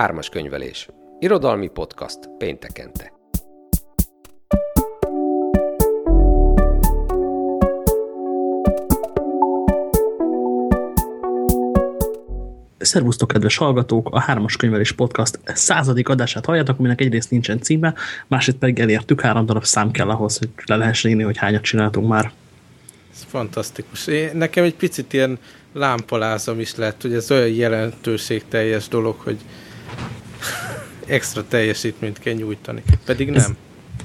Ármas könyvelés. Irodalmi podcast péntekente. Szervusztok, kedves hallgatók! A Hármas Könyvelés Podcast századik adását halljátok, aminek egyrészt nincsen címe, másrészt pedig elértük, három darab szám kell ahhoz, hogy le lehessen írni, hogy hányat csináltunk már. Ez fantasztikus. Én, nekem egy picit ilyen lámpalázom is lett, hogy ez olyan jelentőségteljes dolog, hogy extra teljesítményt kell nyújtani. Pedig nem. Ez,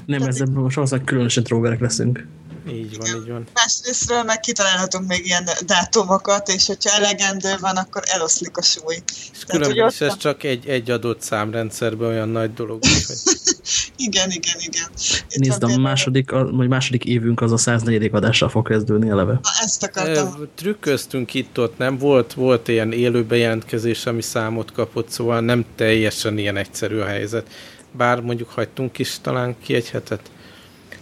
nem, ezzel most valószínűleg különösen trógerek leszünk. Így van, így van. Másrésztről meg kitalálhatunk még ilyen dátumokat, és hogyha elegendő van, akkor eloszlik a súly. És különben is ez csak egy, egy adott számrendszerben olyan nagy dolog. Hogy... igen, igen, igen. Itt Nézd, a második, a, vagy második évünk az a 104. adással fog kezdődni eleve. Na, ezt akartam. E, trükköztünk itt-ott, nem? Volt, volt ilyen élő bejelentkezés, ami számot kapott, szóval nem teljesen ilyen egyszerű a helyzet. Bár mondjuk hagytunk is talán ki egy hetet.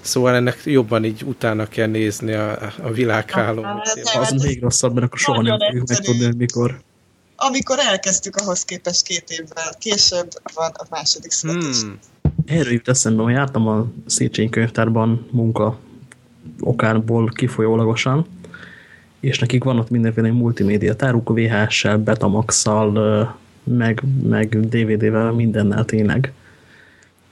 Szóval ennek jobban így utána kell nézni a, a világhálón. Az még rosszabb, mert akkor soha nem fogjuk megtudni, mikor. Amikor elkezdtük, ahhoz képest két évvel később van a második születés. Hmm. Erről jut eszembe, hogy jártam a Széchenyi könyvtárban munka okárból kifolyólagosan, és nekik van ott mindenféle multimédia táruk, VHS-sel, Betamax-szal, meg, meg DVD-vel, mindennel tényleg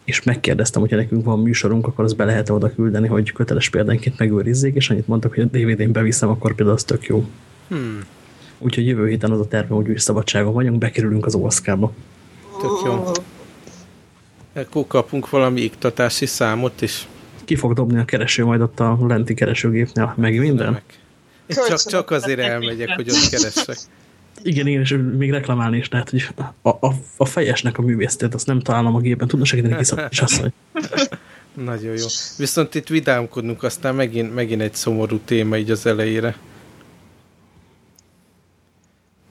és megkérdeztem, hogyha nekünk van műsorunk, akkor azt be lehet -e oda küldeni, hogy köteles példánként megőrizzék, és annyit mondtak, hogy a DVD-n beviszem, akkor például az tök jó. Hmm. Úgyhogy jövő héten az a terve, hogy új szabadságon vagyunk, bekerülünk az Oszkába. Tök jó. Akkor kapunk valami iktatási számot is. Ki fog dobni a kereső majd ott a lenti keresőgépnél, meg minden? Csak, csak azért elmegyek, hogy ott keresek. Igen, igen, és még reklamálni is lehet, hogy a, a, a fejesnek a művésztét, azt nem találom a gépen, tudna segíteni is asszony. Nagyon jó. Viszont itt vidámkodnunk, aztán megint, megint egy szomorú téma így az elejére.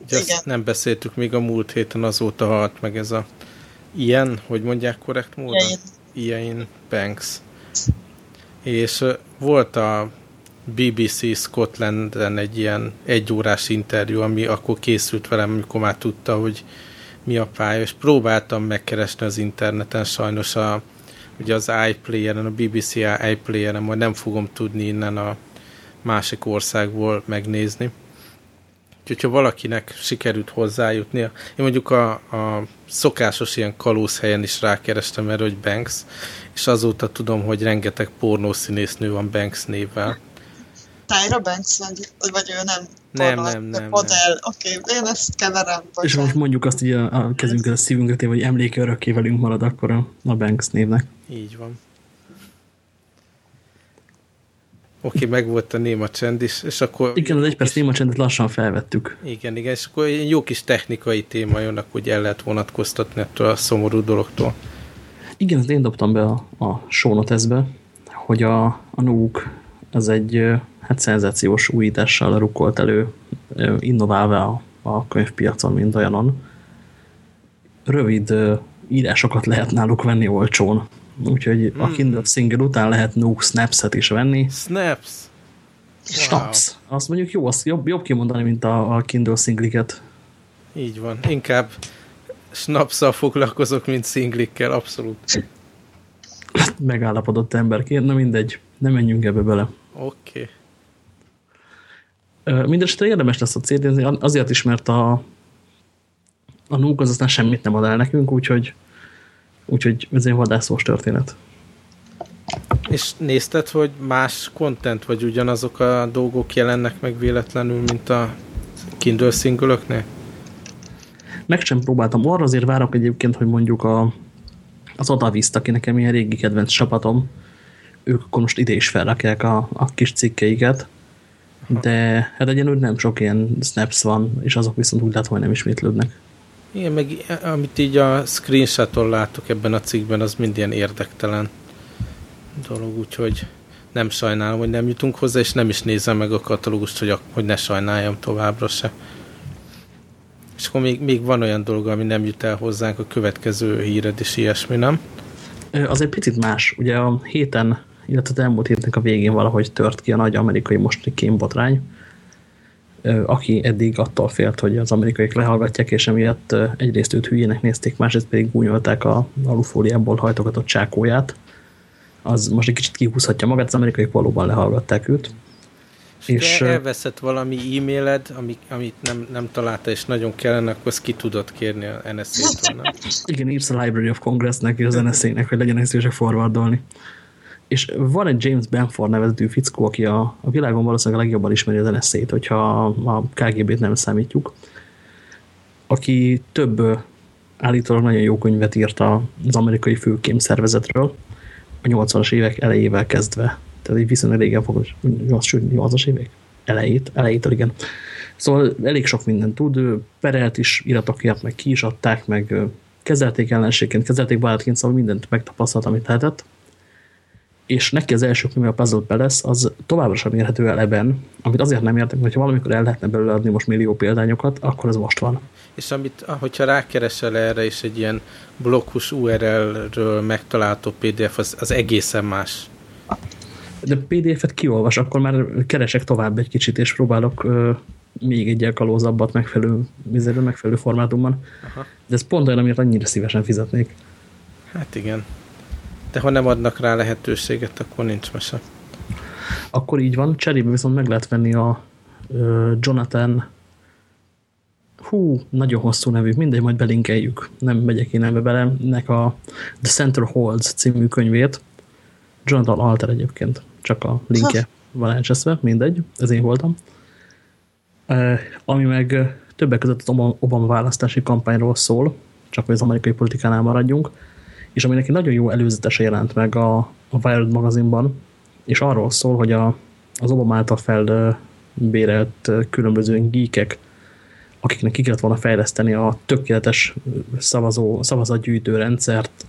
Ugye azt nem beszéltük még a múlt héten, azóta halt meg ez a ilyen, hogy mondják korrekt módon? Ilyen Banks. És volt a BBC Scotlandben egy ilyen egyórás interjú, ami akkor készült velem, amikor már tudta, hogy mi a pálya, és próbáltam megkeresni az interneten, sajnos a, ugye az iPlayer-en, a BBC iPlayer-en, majd nem fogom tudni innen a másik országból megnézni. Úgyhogy ha valakinek sikerült hozzájutnia, én mondjuk a, a szokásos ilyen kalóz helyen is rákerestem erre, hogy Banks, és azóta tudom, hogy rengeteg pornószínésznő van Banks névvel. Tyra Banks, vagy, vagy ő nem? Nem, porno, nem, nem. Modell, oké, okay, én ezt keverem. És most mondjuk azt így a, a kezünkkel, a szívünkre téve, hogy emléke örökké velünk marad akkor a, a Banks névnek. Így van. Oké, okay, meg volt a néma csend is, és akkor... Igen, az egy perc néma csendet lassan felvettük. Igen, igen, és akkor egy jó kis technikai téma jön, hogy el lehet vonatkoztatni ettől a szomorú dologtól. Igen, ezt én dobtam be a, a show hogy a, a Nook az egy hát szenzációs újítással rukkolt elő, innoválva a, a könyvpiacon, mint olyanon. Rövid írásokat lehet náluk venni olcsón. Úgyhogy mm. a hmm. Kindle single után lehet Nook Snaps-et is venni. Snaps? Snaps. Wow. Azt mondjuk jó, azt jobb, jobb kimondani, mint a, a Kindle singliket. Így van. Inkább snapszal foglalkozok, mint szinglikkel, abszolút. Megállapodott emberként, na mindegy, nem menjünk ebbe bele. Oké. Okay. Mindenesetre érdemes lesz a cd azért is, mert a, a Nuke az aztán semmit nem ad el nekünk, úgyhogy, úgyhogy ez egy vadászós történet. És nézted, hogy más content, vagy ugyanazok a dolgok jelennek meg véletlenül, mint a Kindle single Meg sem próbáltam. Arra azért várok egyébként, hogy mondjuk a, az Odaviszt, aki nekem ilyen régi kedvenc csapatom, ők akkor most ide is felrakják a, a kis cikkeiket, de hát egyenlően nem sok ilyen snaps van, és azok viszont úgy látom, hogy nem ismétlődnek. Igen, meg amit így a screenshoton látok ebben a cikkben, az mind ilyen érdektelen dolog, úgyhogy nem sajnálom, hogy nem jutunk hozzá, és nem is nézem meg a katalógust, hogy, a, hogy ne sajnáljam továbbra se. És akkor még, még van olyan dolog, ami nem jut el hozzánk, a következő híred is ilyesmi, nem? Az egy picit más. Ugye a héten illetve az elmúlt hétnek a végén valahogy tört ki a nagy amerikai mostani kémbotrány. aki eddig attól félt, hogy az amerikaiak lehallgatják, és emiatt egyrészt őt hülyének nézték, másrészt pedig gúnyolták a alufóliából hajtogatott csákóját, az most egy kicsit kihúzhatja magát, az amerikaiak valóban lehallgatták őt. És elveszett valami e-mailed, ami, amit nem, nem találta, és nagyon kellene, akkor ezt ki tudod kérni a NSA-től, Igen, írsz a Library of Congress-nek és az NSA-nek, hogy legyenek szívesek forwardolni. És van egy James Benford nevezetű fickó, aki a, a világon valószínűleg a legjobban ismeri az NSZ-t, hogyha a KGB-t nem számítjuk, aki több állítólag nagyon jó könyvet írt az amerikai főkém szervezetről, a 80-as évek elejével kezdve. Tehát egy viszonylag régen fogod, 80-as évek elejét, elejétől igen. Szóval elég sok mindent tud, perelt is, iratokért, meg ki is adták, meg kezelték ellenségként, kezelték barátként, szóval mindent megtapasztalt, amit lehetett és neki az első könyve a Puzzle Palace, az továbbra sem érhető el ebben, amit azért nem értek, hogyha valamikor el lehetne belőle adni most millió példányokat, akkor ez most van. És amit, hogyha rákeresel erre, és egy ilyen blokkus URL-ről megtalálható PDF, az, az egészen más. De PDF-et kiolvas, akkor már keresek tovább egy kicsit, és próbálok ö, még egy elkalózabbat megfelelő, megfelelő formátumban. Aha. De ez pont olyan, amit annyira szívesen fizetnék. Hát igen. De ha nem adnak rá lehetőséget, akkor nincs mese. Akkor így van, cserébe viszont meg lehet venni a uh, Jonathan hú, nagyon hosszú nevű, mindegy, majd belinkeljük, nem megyek én ebbe bele, nek a The Center Holds című könyvét, Jonathan Alter egyébként, csak a linkje van elcseszve, mindegy, ez én voltam. Uh, ami meg többek között az Obama választási kampányról szól, csak hogy az amerikai politikánál maradjunk, és ami neki nagyon jó előzetese jelent meg a, a Wired magazinban, és arról szól, hogy a, az Obama által felbérelt különböző geekek, akiknek ki kellett volna fejleszteni a tökéletes szavazó, szavazatgyűjtő rendszert,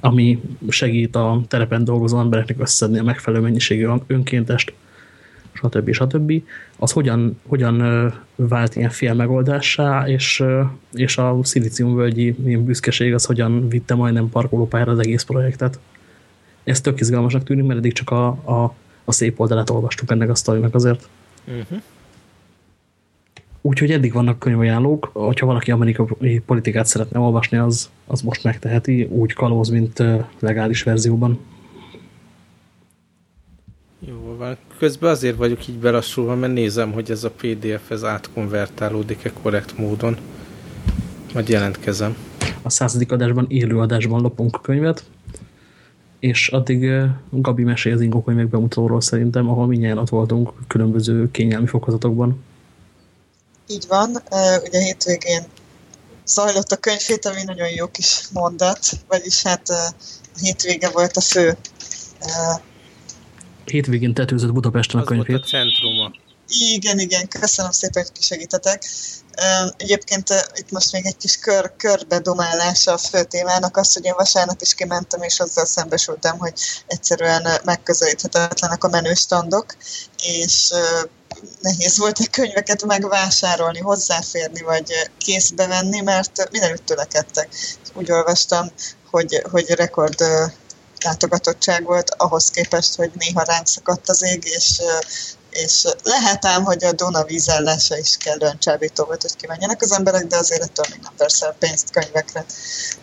ami segít a terepen dolgozó embereknek összedni a megfelelő mennyiségű önkéntest, stb. stb. Az hogyan, hogyan vált ilyen fél megoldássá, és, és a szilíciumvölgyi ilyen büszkeség az hogyan vitte majdnem parkolópályára az egész projektet. Ez tök izgalmasnak tűnik, mert eddig csak a, a, a szép oldalát olvastuk ennek a sztorinak azért. Uh mhm. -huh. Úgyhogy eddig vannak könyvajánlók, hogyha valaki amerikai politikát szeretne olvasni, az, az most megteheti, úgy kalóz, mint legális verzióban. Jó van. Közben azért vagyok így belassulva, mert nézem, hogy ez a PDF ez átkonvertálódik-e korrekt módon. Majd jelentkezem. A századik adásban, élő adásban lopunk a könyvet, és addig Gabi mesél az Ingo könyvek bemutatóról szerintem, ahol mindjárt ott voltunk különböző kényelmi fokozatokban. Így van. Ugye hétvégén zajlott a könyvét, ami nagyon jó kis mondat, vagyis hát a hétvége volt a fő hétvégén tetőzött Budapesten az a könyvét. Volt a centruma. Igen, igen, köszönöm szépen, hogy kisegítetek. Egyébként itt most még egy kis kör, körbedomálása a fő témának az, hogy én vasárnap is kimentem, és azzal szembesültem, hogy egyszerűen megközelíthetetlenek a menőstandok, és nehéz volt egy könyveket megvásárolni, hozzáférni, vagy készbe venni, mert mindenütt tölekedtek. Úgy olvastam, hogy, hogy rekord látogatottság volt ahhoz képest, hogy néha ránk szakadt az ég, és, és lehet ám, hogy a Duna vízellása is kellően csábító volt, hogy kimenjenek az emberek, de azért ettől még nem persze pénzt könyvekre.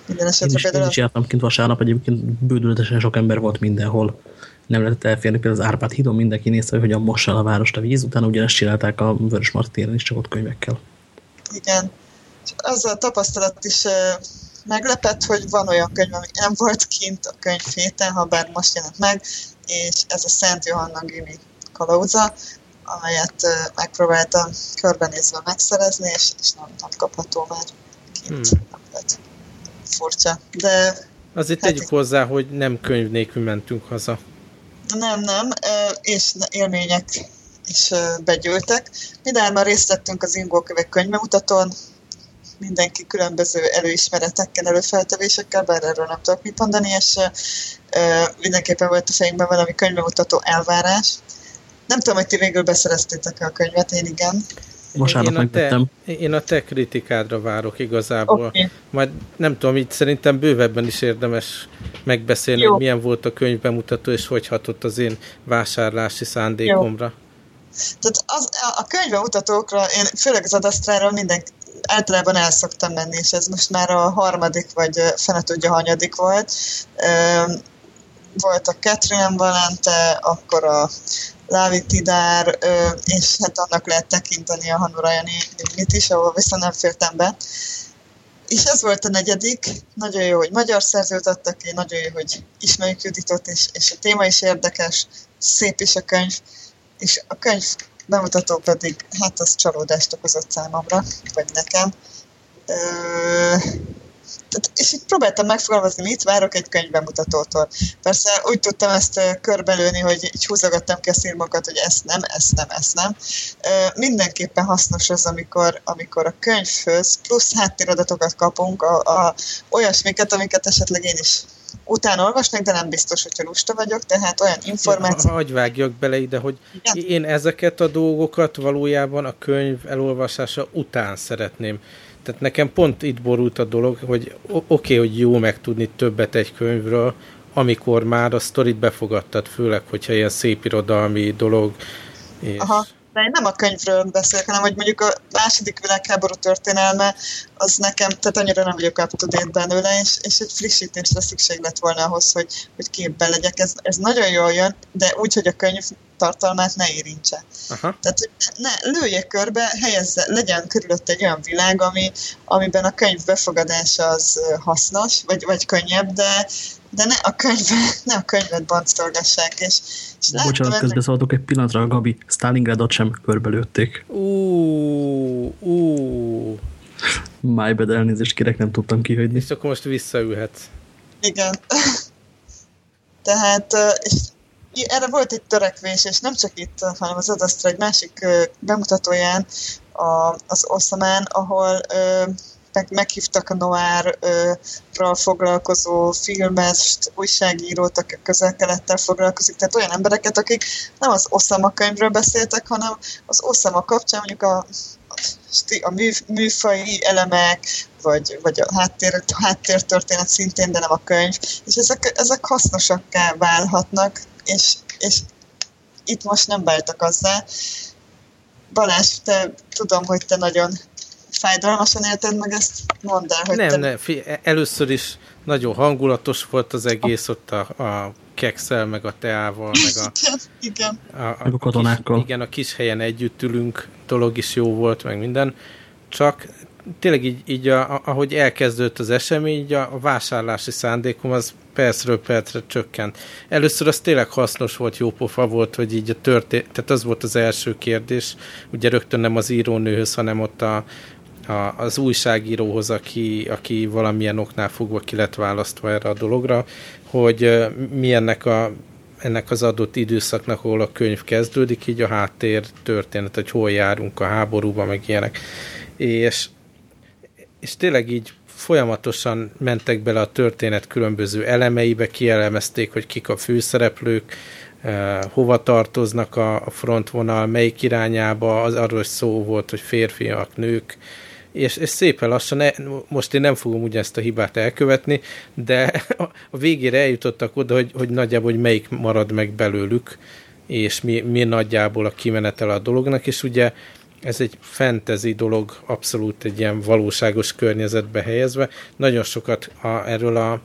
Minden esetre én is, például... Én is jártam kint vasárnap, egyébként bődületesen sok ember volt mindenhol. Nem lehetett elférni, például az Árpád hídon mindenki nézte, hogy a mossal a várost a víz, utána ugyanezt csinálták a Vörös téren is, csak ott könyvekkel. Igen. És az a tapasztalat is meglepett, hogy van olyan könyv, ami nem volt kint a könyvhéten, ha bár most jelent meg, és ez a Szent Johanna Gimi kalauza, amelyet megpróbáltam körbenézve megszerezni, és, és nem, nem kapható már kint. Hmm. Hát, furcsa. De Azért hát tegyük hozzá, hogy nem könyv nélkül mentünk haza. Nem, nem, és élmények is begyűltek. Mindjárt már részt vettünk az Ingókövek könyvemutatón, mindenki különböző előismeretekkel, előfeltevésekkel, bár erről nem tudok mit mondani, és uh, mindenképpen volt a fejünkben valami könyvemutató elvárás. Nem tudom, hogy ti végül beszereztétek a könyvet, én igen. Vasárnap én a, te, én a te kritikádra várok igazából. Okay. Majd nem tudom, így szerintem bővebben is érdemes megbeszélni, Jó. hogy milyen volt a könyv bemutató, és hogy hatott az én vásárlási szándékomra. Tehát az, a könyvemutatókra, én főleg az adasztráról minden, általában el szoktam menni, és ez most már a harmadik, vagy fene tudja, hanyadik volt. Volt a Catherine Valente, akkor a Lávi Tidár, és hát annak lehet tekinteni a Hanurajani mit is, ahol viszont nem fértem be. És ez volt a negyedik. Nagyon jó, hogy magyar szerzőt adtak ki, nagyon jó, hogy ismerjük Juditot, és, és a téma is érdekes, szép is a könyv, és a könyv bemutató pedig, hát az csalódást okozott számomra, vagy nekem. Ö- tehát, és itt próbáltam megfogalmazni, mit várok egy könyvbemutatótól. Persze úgy tudtam ezt körbelőni, hogy így húzogattam ki a szírmokat, hogy ezt nem, ezt nem, ezt nem. Mindenképpen hasznos az, amikor, amikor a könyvhöz plusz háttéradatokat kapunk, a, a, olyasmiket, amiket esetleg én is utána olvasnak, de nem biztos, hogyha lusta vagyok, tehát olyan információ... Hagy vágjak bele ide, hogy Igen. én ezeket a dolgokat valójában a könyv elolvasása után szeretném tehát nekem pont itt borult a dolog, hogy oké, okay, hogy jó megtudni többet egy könyvről, amikor már a sztorit befogadtad, főleg, hogyha ilyen szép irodalmi dolog. És... Aha, de én nem a könyvről beszélek, hanem hogy mondjuk a második világháború történelme, az nekem, tehát annyira nem vagyok up to belőle, és, és egy frissítésre szükség lett volna ahhoz, hogy, hogy képben legyek. Ez, ez nagyon jól jön, de úgy, hogy a könyv tartalmát ne érintse. Aha. Tehát, hogy ne, lője körbe, helyezze, legyen körülött egy olyan világ, ami, amiben a könyv befogadása az hasznos, vagy, vagy könnyebb, de, de ne a, könyve, ne a könyvet banctolgassák. És, és bocsánat, közben szóltok egy pillanatra, Gabi, Stalingradot sem körbelőtték. Ú, ú. My bad, elnézést kérek, nem tudtam kihagyni. És akkor most visszaülhetsz. Igen. Tehát, és erre volt egy törekvés, és nem csak itt, hanem az Adastra egy másik bemutatóján, a, az Oszamán, ahol meg, meghívtak a noárral foglalkozó filmest, újságírót, akik közel-kelettel foglalkozik, tehát olyan embereket, akik nem az Oszama könyvről beszéltek, hanem az Oszama kapcsán mondjuk a, a mű, műfai elemek, vagy, vagy a háttér, háttértörténet szintén, de nem a könyv, és ezek, ezek hasznosakká válhatnak, és, és itt most nem váltak azzá. Balázs, te tudom, hogy te nagyon fájdalmasan élted meg ezt, mondd el, hogy Nem, te... nem, fi, először is nagyon hangulatos volt az egész ott a, a kekszel, meg a teával, meg a, igen. A, a, meg a katonákkal. Kis, igen, a kis helyen együtt ülünk, dolog is jó volt, meg minden. Csak tényleg így, így a, ahogy elkezdődött az esemény, így a, a vásárlási szándékom az percről percre csökkent. Először az tényleg hasznos volt, jó pofa volt, hogy így a történet, tehát az volt az első kérdés, ugye rögtön nem az írónőhöz, hanem ott a, a, az újságíróhoz, aki, aki valamilyen oknál fogva ki lett választva erre a dologra, hogy mi ennek a ennek az adott időszaknak, ahol a könyv kezdődik, így a háttér történet, hogy hol járunk a háborúba, meg ilyenek. És és tényleg így folyamatosan mentek bele a történet különböző elemeibe, kielemezték, hogy kik a főszereplők, hova tartoznak a frontvonal, melyik irányába, az arról szó volt, hogy férfiak, nők, és, és szépen lassan, ne, most én nem fogom ugye ezt a hibát elkövetni, de a végére eljutottak oda, hogy, hogy nagyjából hogy melyik marad meg belőlük, és mi, mi nagyjából a kimenetel a dolognak, és ugye ez egy fantasy dolog, abszolút egy ilyen valóságos környezetbe helyezve. Nagyon sokat a, erről a,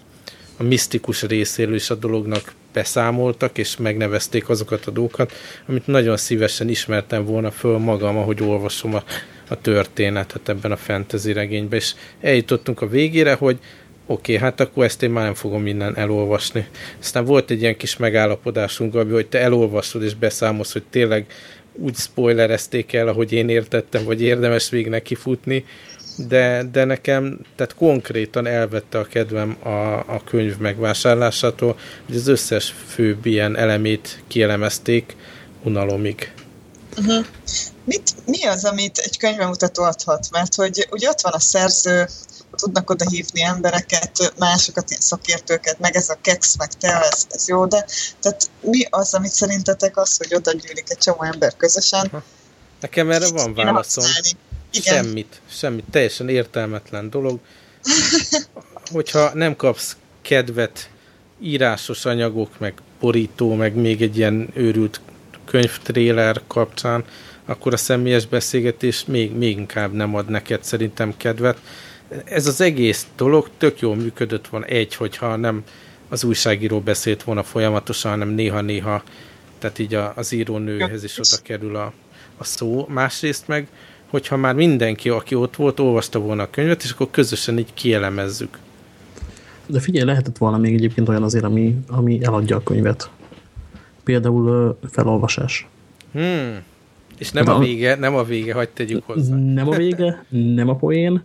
a misztikus részéről is a dolognak beszámoltak, és megnevezték azokat a dolgokat, amit nagyon szívesen ismertem volna föl magam, ahogy olvasom a, a történetet ebben a fantasy regényben, és eljutottunk a végére, hogy oké, okay, hát akkor ezt én már nem fogom innen elolvasni. Aztán volt egy ilyen kis megállapodásunk, Gabi, hogy te elolvasod és beszámolsz, hogy tényleg úgy spoilerezték el, ahogy én értettem, vagy érdemes még neki futni, de, de nekem, tehát konkrétan elvette a kedvem a, a könyv megvásárlásától, hogy az összes főbb ilyen elemét kielemezték unalomig. Uh-huh. Mit, mi az, amit egy könyvemutató adhat? Mert hogy ugye ott van a szerző, tudnak oda hívni embereket, másokat, szakértőket, meg ez a kex, meg te, ez, ez jó, de tehát mi az, amit szerintetek az, hogy oda gyűlik egy csomó ember közösen? Aha. Nekem erre van válaszom. Igen. Semmit, semmit, teljesen értelmetlen dolog. Hogyha nem kapsz kedvet írásos anyagok, meg borító, meg még egy ilyen őrült könyvtréler kapcsán, akkor a személyes beszélgetés még, még inkább nem ad neked szerintem kedvet. Ez az egész dolog tök jól működött van egy, hogyha nem az újságíró beszélt volna folyamatosan, hanem néha-néha, tehát így az írónőhez is oda kerül a, a szó. Másrészt meg, hogyha már mindenki, aki ott volt, olvasta volna a könyvet, és akkor közösen így kielemezzük. De figyelj, lehetett volna még egyébként olyan azért, ami, ami eladja a könyvet. Például felolvasás. Hmm. És nem a vége, nem a vége, hagyd tegyük hozzá. Nem a vége, nem a poén,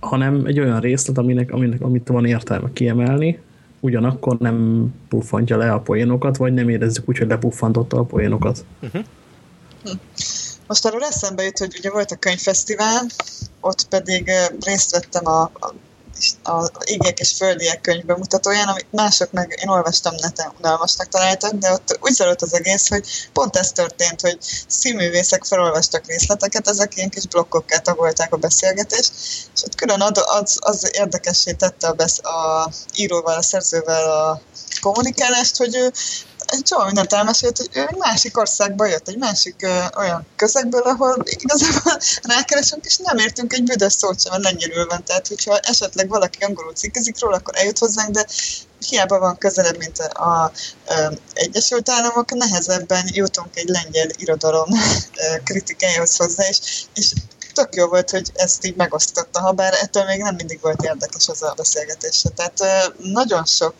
hanem egy olyan részlet, aminek, aminek, amit van értelme kiemelni, ugyanakkor nem puffantja le a poénokat, vagy nem érezzük úgy, hogy lepuffantotta a poénokat. Uh -huh. Most arról eszembe jut, hogy ugye volt a könyvfesztivál, ott pedig részt vettem a, a az igék és földiek könyv bemutatóján, amit mások meg, én olvastam neten, unalmasnak találtak, de ott úgy zajlott az egész, hogy pont ez történt, hogy színművészek felolvastak részleteket, ezek ilyen kis blokkokká tagolták a beszélgetést, és ott külön ad, az, az érdekessé tette a, besz, a íróval, a szerzővel a kommunikálást, hogy ő egy csomó mindent elmesélt, hogy ő egy másik országba jött, egy másik ö, olyan közegből, ahol igazából rákeresünk, és nem értünk egy büdös szót sem a lengyelül. Tehát, hogyha esetleg valaki angolul cikkezik róla, akkor eljut hozzánk, de hiába van közelebb, mint a, Egyesült Államok, nehezebben jutunk egy lengyel irodalom kritikájához hozzá, és, és tök jó volt, hogy ezt így megosztotta, ha bár ettől még nem mindig volt érdekes az a beszélgetés. Tehát nagyon sok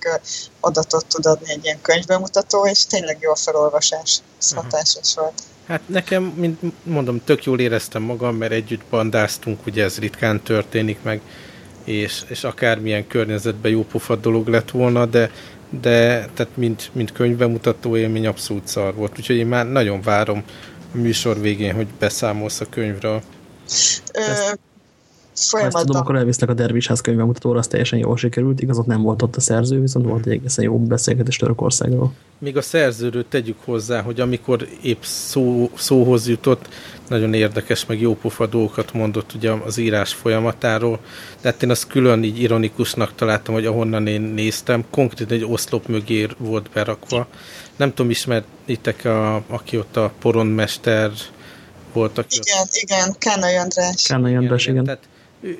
adatot tud adni egy ilyen könyvbemutató, és tényleg jó a felolvasás. Ez hatásos volt. Hát nekem, mint mondom, tök jól éreztem magam, mert együtt bandáztunk, ugye ez ritkán történik meg, és, és akármilyen környezetben jó pofa dolog lett volna, de, de tehát mint, mint könyvbemutató élmény abszolút szar volt. Úgyhogy én már nagyon várom a műsor végén, hogy beszámolsz a könyvről. Ezt, ha ezt tudom, akkor elvisznek a Dervisház könyvemutatóra, az teljesen jól sikerült. Igazat nem volt ott a szerző, viszont volt egy egészen jó beszélgetés Törökországról. Még a szerzőről tegyük hozzá, hogy amikor épp szó, szóhoz jutott, nagyon érdekes, meg jópofa dolgokat mondott ugye az írás folyamatáról, de hát én azt külön így ironikusnak találtam, hogy ahonnan én néztem, konkrétan egy oszlop mögé volt berakva. Nem tudom, ismeritek, a, aki ott a poronmester voltak. Igen, ott. igen, Kánai András. Kánai András, igen. igen. Tehát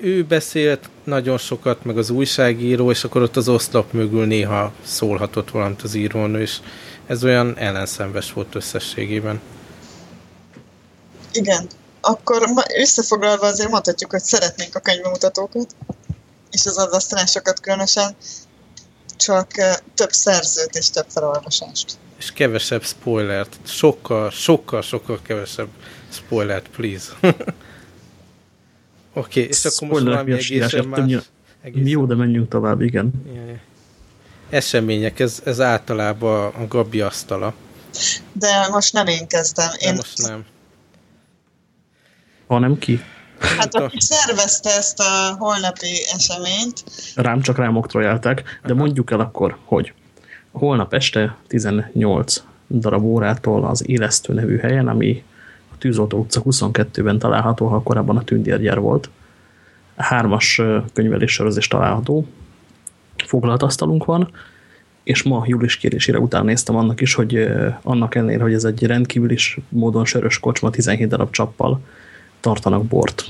ő beszélt nagyon sokat, meg az újságíró, és akkor ott az oszlop mögül néha szólhatott valamit az írónő, és ez olyan ellenszenves volt összességében. Igen. Akkor összefoglalva azért mondhatjuk, hogy szeretnénk a könyvemutatókat, és az adasztalásokat különösen, csak több szerzőt és több felolvasást. És kevesebb spoilert. Sokkal, sokkal, sokkal kevesebb spoilert, please. Oké, okay, és akkor most valami egészen más. Egészen... Jó, de menjünk tovább, igen. Yeah. Események, ez, ez általában a Gabi asztala. De most nem én kezdem. Én... De most nem. Hanem ki? Hát aki szervezte ezt a holnapi eseményt. Rám csak rám oktrojálták, de mondjuk el akkor, hogy holnap este 18 darab órától az Élesztő nevű helyen, ami Tűzoltó utca 22-ben található, ha korábban a tündérgyár volt. Hármas könyvelés sorozás található. Foglalt asztalunk van, és ma július kérésére után néztem annak is, hogy annak ellenére, hogy ez egy rendkívül is módon sörös kocsma 17 darab csappal tartanak bort.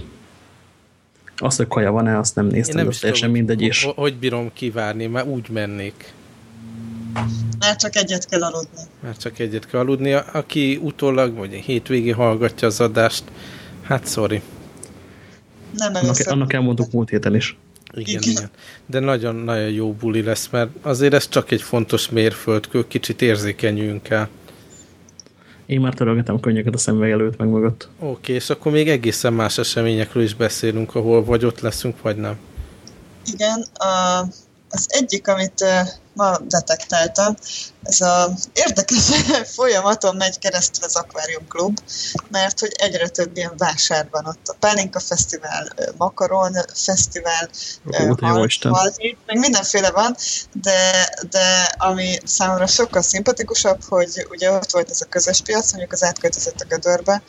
Azt, hogy kaja van-e, azt nem néztem, nem teljesen mindegy is. Hogy bírom kivárni, mert úgy mennék. Már csak egyet kell aludni. Már csak egyet kell aludni. Aki utólag, vagy hétvégén hallgatja az adást, hát sorry. Nem annak, annak elmondtuk múlt héten is. Igen, igen. De nagyon-nagyon jó buli lesz, mert azért ez csak egy fontos mérföldkő, kicsit érzékenyünk el. Én már törölgetem könnyeket a szemüveg előtt, meg mögött. Oké, okay, és akkor még egészen más eseményekről is beszélünk, ahol vagy ott leszünk, vagy nem. Igen, a, az egyik, amit ma detektáltam. Ez a érdekes folyamaton megy keresztül az Aquarium Club, mert hogy egyre több ilyen vásár van ott. A Pálinka Fesztivál, Makaron Fesztivál, meg mindenféle van, de, de ami számomra sokkal szimpatikusabb, hogy ugye ott volt ez a közös piac, mondjuk az átköltözött a Gödörbe,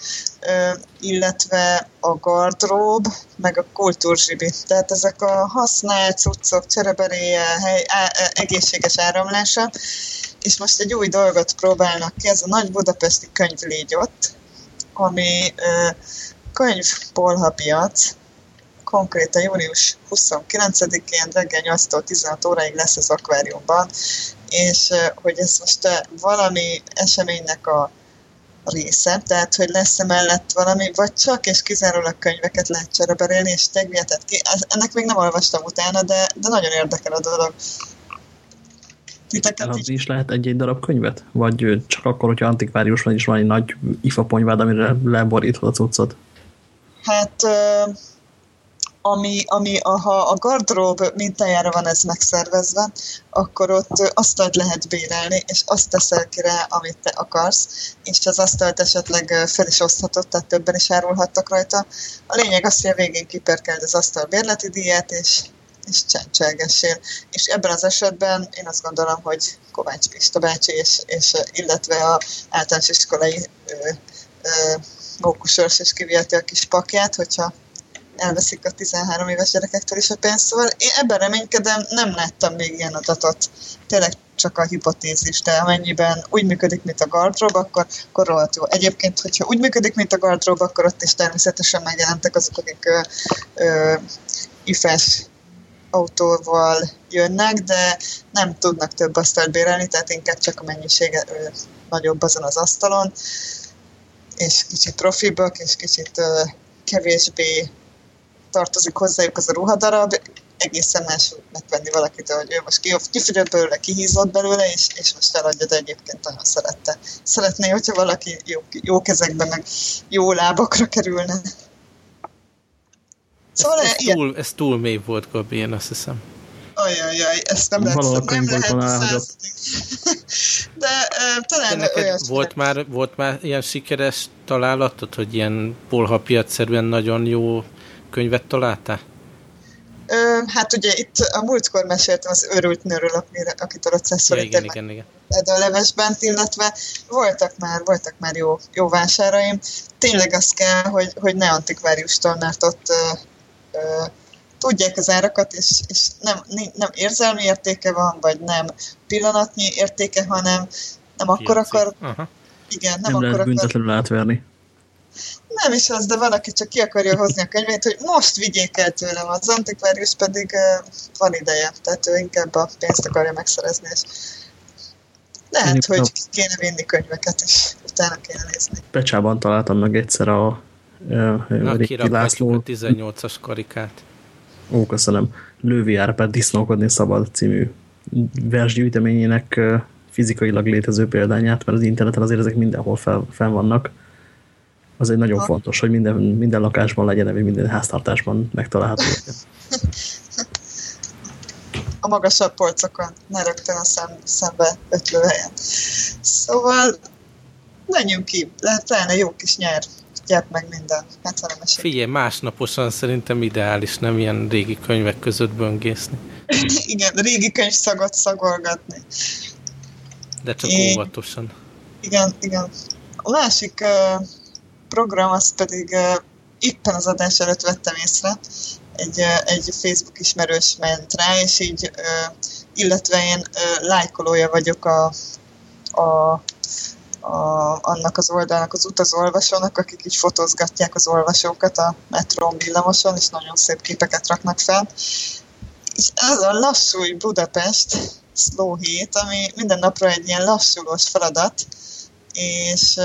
illetve a gardrób, meg a kultúrzsibi. Tehát ezek a használt cuccok, csereberéje, hely, egészség egészséges áramlása, és most egy új dolgot próbálnak ki, ez a Nagy Budapesti Könyvlégy ott, ami ö, könyvpolhapiac, konkrétan június 29-én reggel 8-tól 16 óráig lesz az akváriumban, és hogy ez most valami eseménynek a része, tehát hogy lesz mellett valami, vagy csak és kizárólag könyveket lehet csereberélni, és tegvietet ki. Ennek még nem olvastam utána, de, de nagyon érdekel a dolog. Titeket is... is lehet egy-egy darab könyvet? Vagy csak akkor, hogyha antikvárius van, és van egy nagy ifaponyvád, amire leborítod a cuccot? Hát ami, ami a, ha a gardrób mintájára van ez megszervezve, akkor ott asztalt lehet bérelni, és azt teszel ki rá, amit te akarsz, és az asztalt esetleg fel is oszthatod, tehát többen is árulhattak rajta. A lényeg az, hogy a végén kiperkeld az asztal bérleti díját, és és csendcselgessél. És ebben az esetben én azt gondolom, hogy Kovács Pista bácsi, és, és illetve a általános iskolai mókusors és kiviheti a kis pakját, hogyha elveszik a 13 éves gyerekektől is a pénzt. Szóval én ebben reménykedem, nem láttam még ilyen adatot. Tényleg csak a hipotézis, de amennyiben úgy működik, mint a gardrób, akkor, akkor rohadt jó. Egyébként, hogyha úgy működik, mint a gardrób, akkor ott is természetesen megjelentek azok, akik ö, ö, ifes autóval jönnek, de nem tudnak több asztalt bérelni, tehát inkább csak a mennyisége ö, nagyobb azon az asztalon, és kicsit profibbak, és kicsit ö, kevésbé tartozik hozzájuk az a ruhadarab, egészen más megvenni valakit, hogy ő most kifogyott belőle, kihízott belőle, és, és most eladja, de egyébként nagyon szerette. Szeretné, hogyha valaki jó, jó kezekbe, meg jó lábakra kerülne. Szóval ez, ez, túl, ez túl mély volt, Gabi, én azt hiszem. Ajajaj, ezt nem lehet, nem lehet De uh, talán De neked volt már, volt már ilyen sikeres találatod, hogy ilyen polhapiacszerűen nagyon jó könyvet találtál? Ö, hát ugye itt a múltkor meséltem az őrült nőről, akitől ott ja, igen, igen, igen. a levesben, illetve voltak már, voltak már jó, jó vásáraim. Tényleg az kell, hogy, hogy ne antikváriustól, mert ott ö, ö, tudják az árakat, és, és nem, nem érzelmi értéke van, vagy nem pillanatnyi értéke, hanem nem akkor akar... Aha. Igen, nem, nem akkor lehet büntetlenül átverni nem is az, de valaki csak ki akarja hozni a könyvét, hogy most vigyék el tőlem, az antikvárius pedig uh, van ideje, tehát ő inkább a pénzt akarja megszerezni, és lehet, hogy ki kéne vinni könyveket, és utána kéne nézni. Pecsában találtam meg egyszer a uh, Rikki László... a 18-as karikát. Ó, köszönöm. Lővi Árpád Disznókodni szabad című versgyűjteményének fizikailag létező példányát, mert az interneten azért ezek mindenhol fel, fel vannak az egy nagyon ha. fontos, hogy minden, minden lakásban legyen, vagy minden háztartásban megtalálható. A magasabb polcokon, ne rögtön a szem, szembe ötlő helyen. Szóval menjünk ki, lehet lenne jó kis nyer, gyert meg minden. Hát, nem Figyelj, másnaposan szerintem ideális, nem ilyen régi könyvek között böngészni. Igen, régi könyvszagot szagolgatni. De csak é, óvatosan. Igen, igen. A másik uh, program, azt pedig éppen az adás előtt vettem észre, egy, egy Facebook ismerős ment rá, és így, illetve én lájkolója vagyok a, a, a, annak az oldalnak, az utazolvasónak, akik így fotózgatják az olvasókat a metrón, villamoson, és nagyon szép képeket raknak fel. És ez a lassú Budapest, slow hét, ami minden napra egy ilyen lassulós feladat, és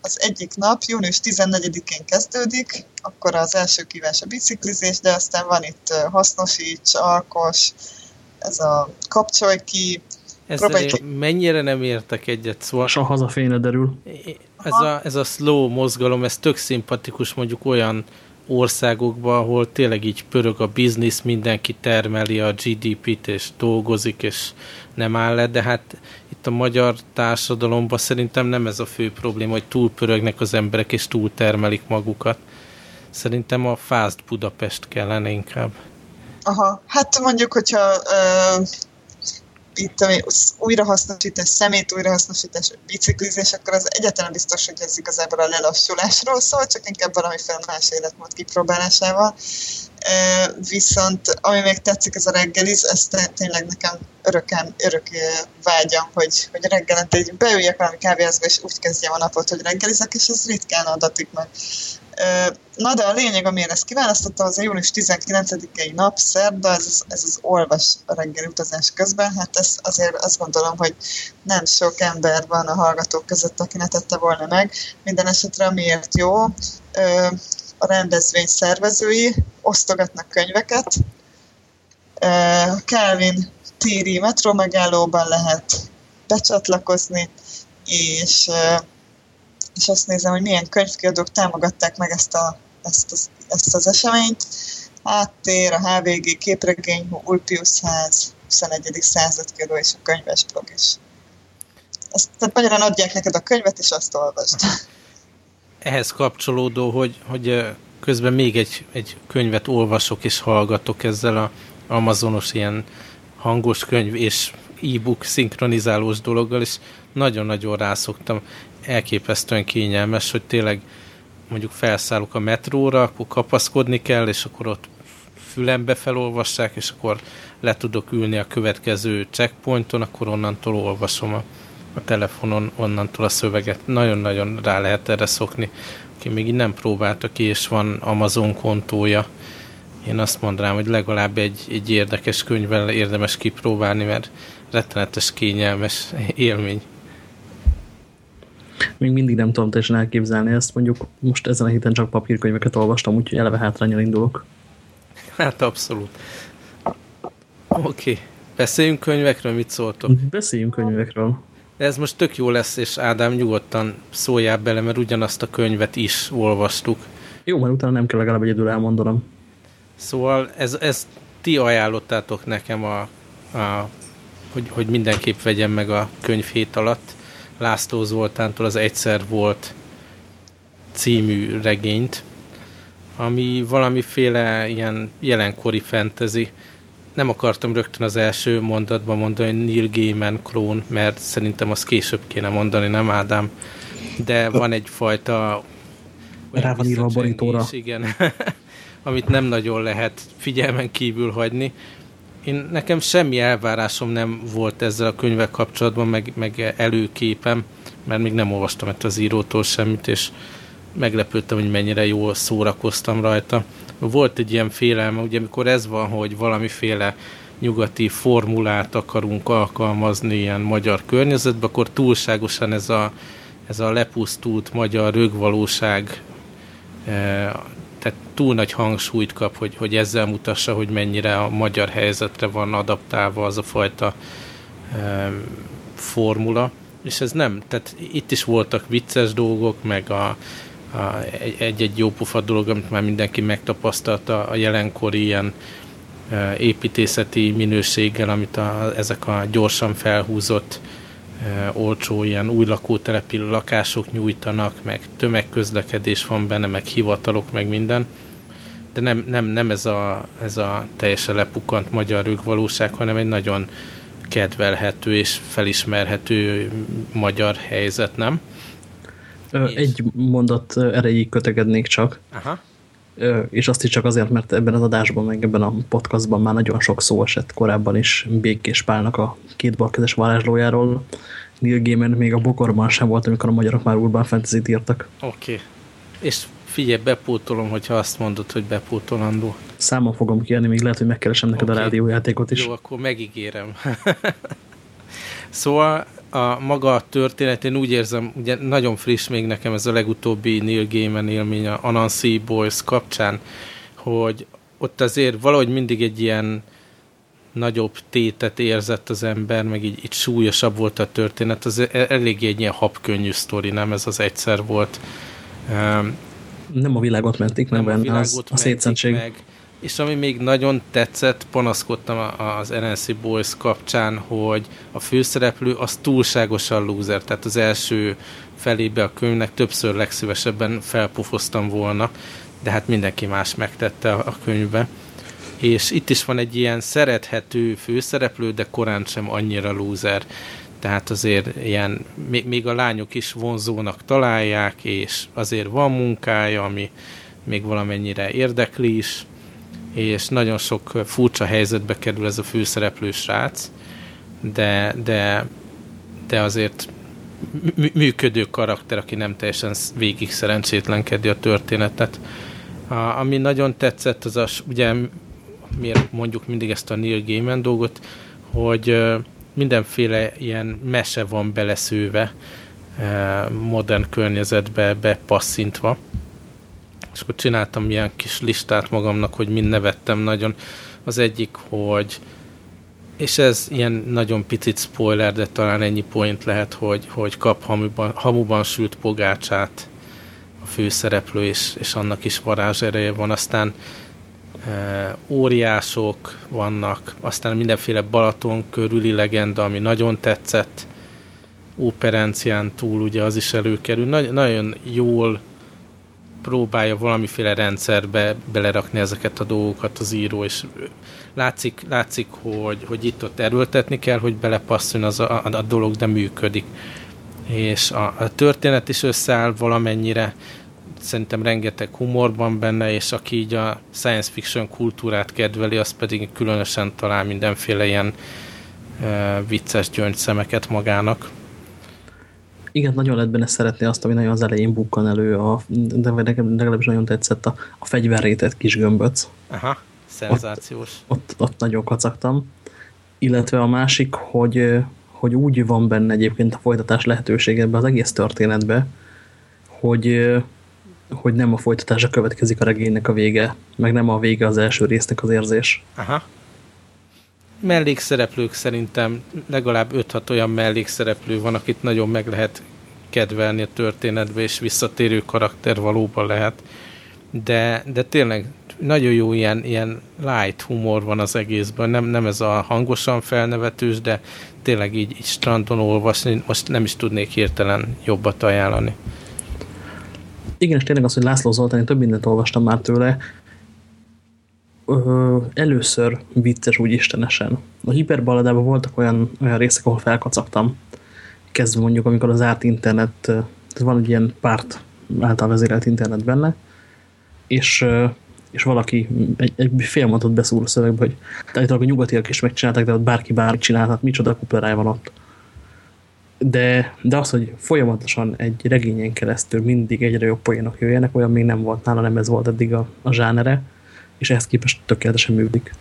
az egyik nap június 14-én kezdődik, akkor az első kívás a biciklizés, de aztán van itt hasznosíts, alkos, ez a kapcsolj ki. Ezzel próbálj... mennyire nem értek egyet, szóval... a hazafényre derül. Ez a, ez a slow mozgalom, ez tök szimpatikus mondjuk olyan országokban, ahol tényleg így pörög a biznisz, mindenki termeli a GDP-t, és dolgozik, és nem áll le, de hát itt a magyar társadalomban szerintem nem ez a fő probléma, hogy túlpörögnek az emberek, és túltermelik magukat. Szerintem a Fast Budapest kellene inkább. Aha, hát mondjuk, hogyha uh, itt ami újrahasznosítás, szemét újrahasznosítás, biciklizés, akkor az egyetlen biztos, hogy ez igazából a lelassulásról szól, csak inkább valamiféle más életmód kipróbálásával. Viszont ami még tetszik, ez a reggeliz, ez tényleg nekem öröken, örök vágyam, hogy, hogy reggelente így beüljek valami kávéházba, és úgy kezdjem a napot, hogy reggelizek, és ez ritkán adatik meg. Na de a lényeg, amiért ezt kiválasztottam, az a június 19-i nap, szerda, ez, ez az olvas reggeli utazás közben. Hát ez azért azt gondolom, hogy nem sok ember van a hallgatók között, aki ne tette volna meg. Minden esetre miért jó, a rendezvény szervezői osztogatnak könyveket. Kelvin téri metro megállóban lehet becsatlakozni, és és azt nézem, hogy milyen könyvkiadók támogatták meg ezt, a, ezt, az, ezt az eseményt. Háttér, a HVG képregény, Ulpius ház, 21. század kiadó és a könyves blog is. Ezt, tehát magyarán adják neked a könyvet, és azt olvasd. Ehhez kapcsolódó, hogy, hogy közben még egy, egy könyvet olvasok és hallgatok ezzel a Amazonos ilyen hangos könyv és e-book szinkronizálós dologgal, és nagyon-nagyon rászoktam. Elképesztően kényelmes, hogy tényleg mondjuk felszállok a metróra, akkor kapaszkodni kell, és akkor ott fülembe felolvassák, és akkor le tudok ülni a következő checkpointon, akkor onnantól olvasom a, a telefonon, onnantól a szöveget. Nagyon-nagyon rá lehet erre szokni. Aki még így nem próbálta ki, és van Amazon kontója, én azt mondanám, hogy legalább egy, egy érdekes könyvvel érdemes kipróbálni, mert rettenetes kényelmes élmény. Még mindig nem tudom teljesen elképzelni ezt, mondjuk most ezen a héten csak papírkönyveket olvastam, úgyhogy eleve hátrányal indulok. Hát abszolút. Oké. Okay. Beszéljünk könyvekről, mit szóltok? Beszéljünk könyvekről. Ez most tök jó lesz, és Ádám nyugodtan szóljál bele, mert ugyanazt a könyvet is olvastuk. Jó, mert utána nem kell legalább egyedül elmondanom. Szóval ez, ez ti ajánlottátok nekem, a, a, hogy, hogy mindenképp vegyem meg a könyvhét alatt. László Zoltántól az Egyszer volt című regényt, ami valamiféle ilyen jelenkori fantasy. Nem akartam rögtön az első mondatban mondani Neil Gaiman klón, mert szerintem azt később kéne mondani, nem Ádám? De van egyfajta... Rá van írva a borítóra. Igen, amit nem nagyon lehet figyelmen kívül hagyni én nekem semmi elvárásom nem volt ezzel a könyvek kapcsolatban, meg, meg előképem, mert még nem olvastam ettől az írótól semmit, és meglepődtem, hogy mennyire jól szórakoztam rajta. Volt egy ilyen félelme, ugye amikor ez van, hogy valamiféle nyugati formulát akarunk alkalmazni ilyen magyar környezetben, akkor túlságosan ez a, ez a lepusztult magyar rögvalóság eh, tehát túl nagy hangsúlyt kap, hogy, hogy ezzel mutassa, hogy mennyire a magyar helyzetre van adaptálva az a fajta e, formula, és ez nem, tehát itt is voltak vicces dolgok, meg a, egy-egy jópofa dolog, amit már mindenki megtapasztalta a jelenkori ilyen e, építészeti minőséggel, amit a, ezek a gyorsan felhúzott olcsó ilyen új lakótelepi lakások nyújtanak, meg tömegközlekedés van benne, meg hivatalok, meg minden. De nem, nem, nem ez, a, ez a teljesen lepukant magyar valóság, hanem egy nagyon kedvelhető és felismerhető magyar helyzet, nem? Egy mondat erejéig kötegednék csak. Aha. És azt is csak azért, mert ebben az adásban, meg ebben a podcastban már nagyon sok szó esett korábban is Békés Pálnak a két balkezes varázslójáról. Neil Gaiman még a bokorban sem volt, amikor a magyarok már Urban Fantasy-t írtak. Oké. Okay. És figyelj, bepótolom, hogyha azt mondod, hogy bepótolandó. Számon fogom kérni, még lehet, hogy megkeresem neked okay. a rádiójátékot is. Jó, akkor megígérem. szóval a maga a történet, én úgy érzem, ugye nagyon friss még nekem ez a legutóbbi Neil Gaiman élmény a Anansi Boys kapcsán, hogy ott azért valahogy mindig egy ilyen nagyobb tétet érzett az ember, meg így, így súlyosabb volt a történet, az e- eléggé egy ilyen habkönnyű sztori, nem ez az egyszer volt. Nem a világot mentik meg benne, az, a szétszentség. Meg, és ami még nagyon tetszett, panaszkodtam az NNC Boys kapcsán, hogy a főszereplő az túlságosan lúzer, tehát az első felébe a könyvnek többször legszívesebben felpufoztam volna, de hát mindenki más megtette a könyvbe. És itt is van egy ilyen szerethető főszereplő, de korán sem annyira lúzer. Tehát azért ilyen, még a lányok is vonzónak találják, és azért van munkája, ami még valamennyire érdekli is, és nagyon sok furcsa helyzetbe kerül ez a főszereplő srác, de, de, de azért működő karakter, aki nem teljesen végig szerencsétlenkedi a történetet. A, ami nagyon tetszett, az a, ugye miért mondjuk mindig ezt a Neil Gaiman dolgot, hogy mindenféle ilyen mese van beleszőve modern környezetbe bepasszintva. És akkor csináltam ilyen kis listát magamnak, hogy mind nevettem nagyon. Az egyik, hogy és ez ilyen nagyon picit spoiler, de talán ennyi point lehet, hogy, hogy kap hamuban, hamuban sült pogácsát a főszereplő, és, és annak is varázsereje van. Aztán e, óriások vannak, aztán mindenféle Balaton körüli legenda, ami nagyon tetszett. Operencián túl ugye az is előkerül. Nagy, nagyon jól próbálja valamiféle rendszerbe belerakni ezeket a dolgokat az író, és látszik, látszik hogy, hogy itt-ott erőltetni kell, hogy belepasszoljon az a, a, a dolog, de működik. És a, a történet is összeáll valamennyire, szerintem rengeteg humorban benne, és aki így a science fiction kultúrát kedveli, az pedig különösen talál mindenféle ilyen e, vicces gyöngyszemeket magának. Igen, nagyon lehet benne szeretni azt, ami nagyon az elején bukkan elő, a, de nekem legalábbis nagyon tetszett a, a fegyverrétett kis gömböc. Aha, szenzációs. Ott, ott, ott nagyon kacagtam. Illetve a másik, hogy, hogy úgy van benne egyébként a folytatás lehetőségedben az egész történetbe, hogy, hogy nem a folytatása következik a regénynek a vége, meg nem a vége az első résznek az érzés. Aha mellékszereplők szerintem legalább 5-6 olyan mellékszereplő van, akit nagyon meg lehet kedvelni a történetbe, és visszatérő karakter valóban lehet. De, de tényleg nagyon jó ilyen, ilyen light humor van az egészben, nem, nem ez a hangosan felnevetős, de tényleg így, így strandon olvasni, most nem is tudnék hirtelen jobbat ajánlani. Igen, és tényleg az, hogy László Zoltán, én több mindent olvastam már tőle, először vicces úgy istenesen. A hiperbaladában voltak olyan, olyan részek, ahol felkacagtam. Kezdve mondjuk, amikor az árt internet, tehát van egy ilyen párt által vezérelt internet benne, és, és valaki egy, egy fél mondatot beszúr a szövegbe, hogy tehát a nyugatiak is megcsinálták, de ott bárki bárki csinálhat, micsoda kuperáj van ott. De, de az, hogy folyamatosan egy regényen keresztül mindig egyre jobb poénok jöjjenek, olyan még nem volt nála, nem ez volt eddig a, a zsánere és ehhez képest tökéletesen működik.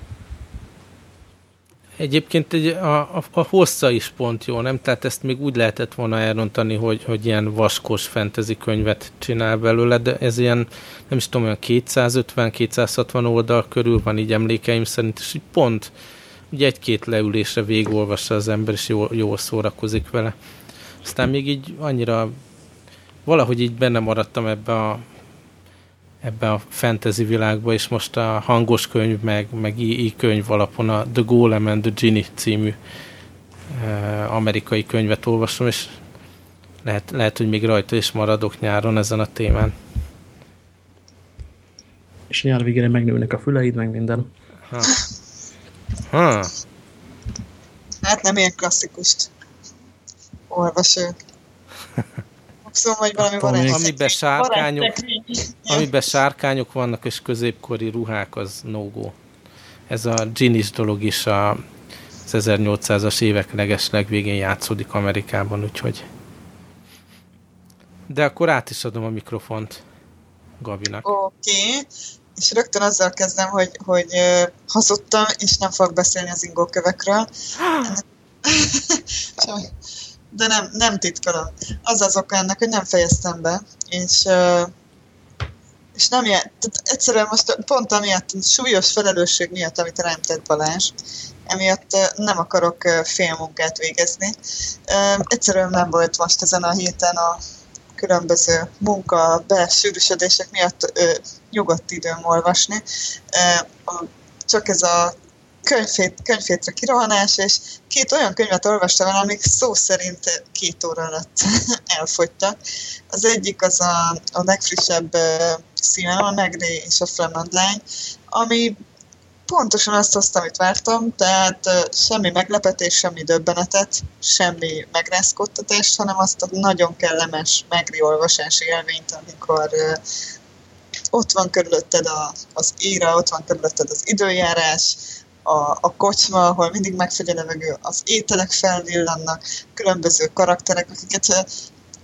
Egyébként egy, a, a, a hossza is pont jó, nem? Tehát ezt még úgy lehetett volna elrontani, hogy, hogy ilyen vaskos fantasy könyvet csinál belőle, de ez ilyen, nem is tudom, olyan 250-260 oldal körül van így emlékeim szerint, és így pont egy-két leülésre végigolvassa az ember, és jól, jól szórakozik vele. Aztán még így annyira valahogy így benne maradtam ebbe a ebbe a fantasy világba, és most a hangos könyv, meg, meg i könyv alapon a The Golem and the Ginny című uh, amerikai könyvet olvasom, és lehet, lehet, hogy még rajta is maradok nyáron ezen a témán. És nyár végére megnőnek a füleid, meg minden. Ha. Ha. Hát nem ilyen klasszikust olvasó. Maximum, hogy valami van amiben sárkányok, amiben sárkányok vannak, és középkori ruhák, az no -go. Ez a Ginis dolog is a, az 1800-as évek leges legvégén játszódik Amerikában, úgyhogy de akkor át is adom a mikrofont Gabinak. Oké, okay. és rögtön azzal kezdem, hogy, hogy hazudtam, és nem fogok beszélni az ingókövekről. de nem, nem titkolom. Az az oka ennek, hogy nem fejeztem be, és, és nem ilyen, tehát egyszerűen most pont amiatt, súlyos felelősség miatt, amit rám tett Balázs, emiatt nem akarok félmunkát végezni. Egyszerűen nem volt most ezen a héten a különböző munka besűrűsödések miatt nyugodt időm olvasni. Csak ez a könyvfét, könyvfétre kirohanás, és két olyan könyvet olvastam el, amik szó szerint két óra alatt elfogytak. Az egyik az a, a legfrissebb uh, szívem, a Megri és a Flamand Lány, ami pontosan azt hozta, amit vártam, tehát uh, semmi meglepetés, semmi döbbenetet, semmi megrázkodtatást, hanem azt a nagyon kellemes Megri olvasási élményt, amikor uh, ott van körülötted a, az éra, ott van körülötted az időjárás, a, a kocsma, ahol mindig megfogy a levegő, az ételek felvillannak, különböző karakterek, akiket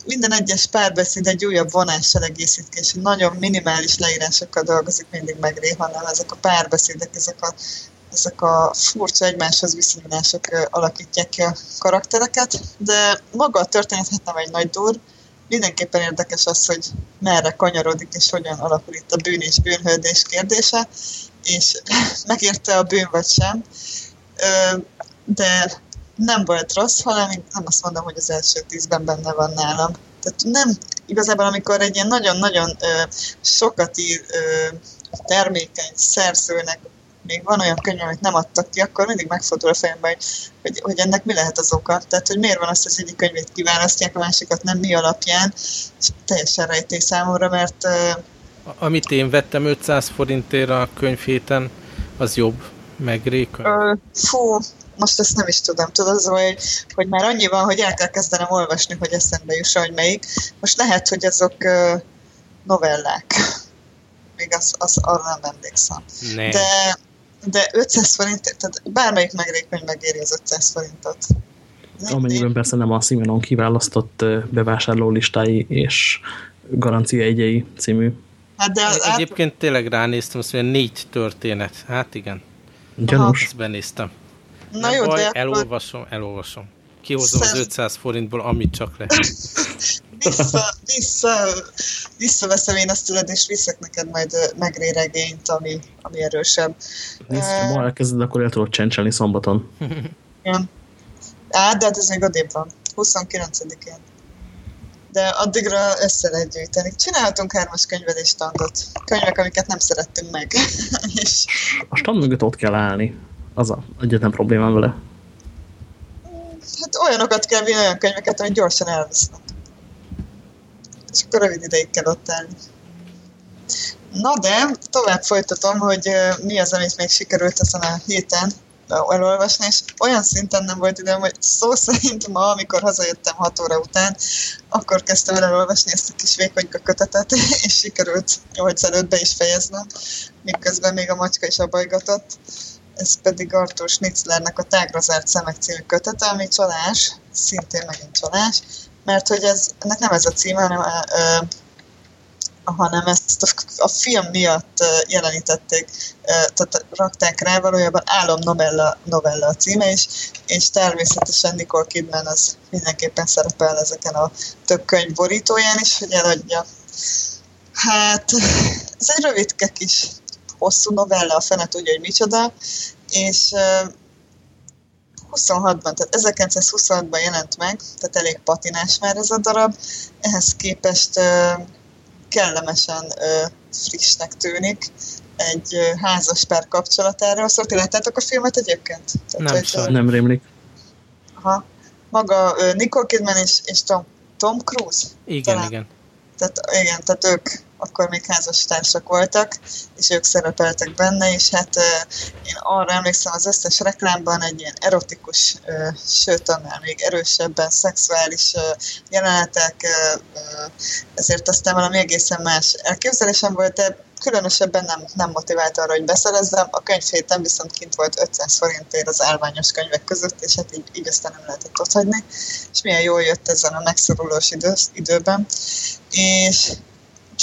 minden egyes párbeszéd egy újabb vonással egészít ki, és nagyon minimális leírásokkal dolgozik mindig meg hanem ezek a párbeszédek, ezek a, ezek a furcsa egymáshoz viszonyulások alakítják ki a karaktereket, de maga a történet hát nem egy nagy dur, mindenképpen érdekes az, hogy merre kanyarodik és hogyan alakul itt a bűn és bűnhődés kérdése, és megérte a bűn vagy sem, de nem volt rossz, hanem nem azt mondom, hogy az első tízben benne van nálam. Tehát nem, igazából amikor egy ilyen nagyon-nagyon sokat ír termékeny szerzőnek, még van olyan könyv, amit nem adtak ki, akkor mindig megfordul a fejembe, hogy, hogy, hogy ennek mi lehet az oka. Tehát, hogy miért van azt, hogy egyik könyvét kiválasztják, a másikat nem mi alapján, és teljesen rejtély számomra, mert... Uh, Amit én vettem 500 forintért a könyvhéten, az jobb, meg Réka? Fú, most ezt nem is tudom, tudod, hogy, hogy már annyi van, hogy el kell kezdenem olvasni, hogy eszembe jusson, hogy melyik. Most lehet, hogy azok uh, novellák. Még az, az arra nem emlékszem. Ne. De, de 500 forint, tehát bármelyik megrékmény megéri az 500 forintot. Amennyiben persze nem a Simenon kiválasztott bevásárló listái és garancia egyei című. Hát de az Egyébként át... tényleg ránéztem, azt mondja, négy történet. Hát igen. Gyanús. Ezt benéztem. Na nem jó, baj, de elolvasom, elolvasom. Kihozom Szem... az 500 forintból, amit csak lehet. vissza, vissza, visszaveszem én azt tőled, és viszek neked majd megréregényt, ami, ami erősebb. Nézd, uh, ma elkezded, akkor el tudod csencselni szombaton. Igen. Á, de hát ez még odébb van. 29-én. De addigra össze lehet gyűjteni. Csinálhatunk hármas könyvedéstandot. Könyvek, amiket nem szerettünk meg. és... A stand mögött ott kell állni. Az a egyetlen problémám vele. Hát olyanokat kell vinni, olyan könyveket, amit gyorsan elvisznek és akkor rövid ideig kell ott állni. Na de, tovább folytatom, hogy mi az, amit még sikerült ezen a héten elolvasni, és olyan szinten nem volt időm, hogy szó szerint ma, amikor hazajöttem 6 óra után, akkor kezdtem el elolvasni ezt a kis vékonyka kötetet, és sikerült 8 előtt be is fejeznem, miközben még a macska is abajgatott. Ez pedig Arthur Schnitzlernek a Tágra zárt szemek című kötete, ami csalás, szintén megint csalás, mert hogy ez, ennek nem ez a címe, hanem, ö, hanem ezt a, film miatt jelenítették, tehát rakták rá, valójában álom novella, novella a címe is, és természetesen Nicole Kidman az mindenképpen szerepel ezeken a több könyv borítóján is, hogy eladja. Hát, ez egy rövidke kis hosszú novella, a fene tudja, hogy micsoda, és 26-ban, tehát 1926-ban jelent meg, tehát elég patinás már ez a darab, ehhez képest kellemesen uh, frissnek tűnik, egy uh, házas pár kapcsolatáról. Szóval ti láttátok a filmet egyébként? Tehát, nem, hogy, nem rémlik. Aha. Maga uh, Nicole Kidman és, és Tom, Tom Cruise? Igen, talán. igen. Tehát, igen, tehát ők akkor még házastársak voltak, és ők szerepeltek benne, és hát én arra emlékszem az összes reklámban egy ilyen erotikus, sőt annál még erősebben szexuális jelenetek, ezért aztán valami egészen más elképzelésem volt, de különösebben nem, nem motivált arra, hogy beszerezzem. A könyvhéten viszont kint volt 500 forintért az állványos könyvek között, és hát így, így aztán nem lehetett ott hagyni. És milyen jól jött ezen a megszorulós idő, időben. És